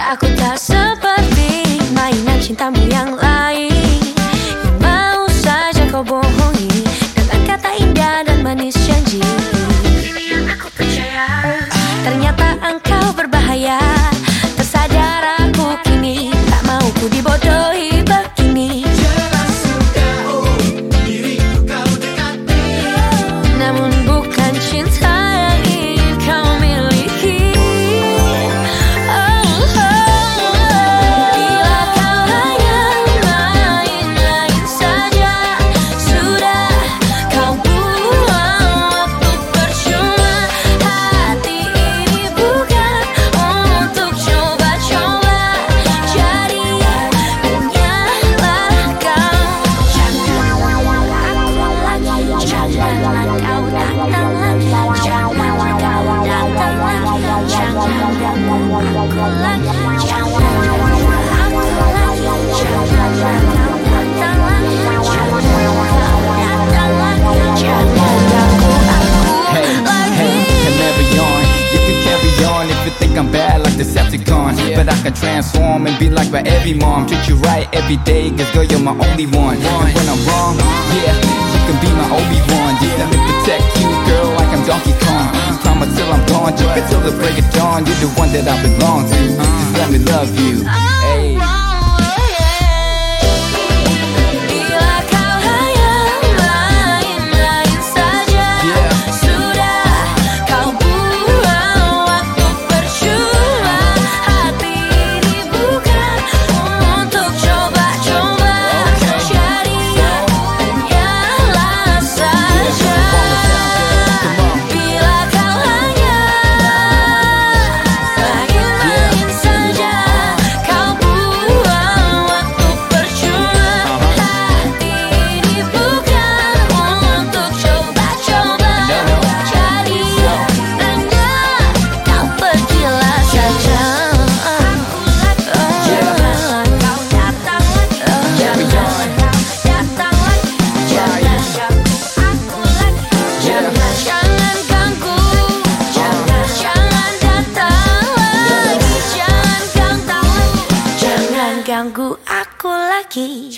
Aku tak seperti mainan cintamu yang lain. Yang mau saja kau bohongi Dengan kata indah dan manis janji. Ini yang aku percaya Ternyata engkau berbahaya. Tersadar aku kini Tak mau ku dibodohi transform and be like my every mom. Treat you right every day, cause girl, you're my only one. And when I'm wrong, yeah, I'm gone, until the break of dawn. You're the one that I belong to. Just let me love you. Ganggu aku lagi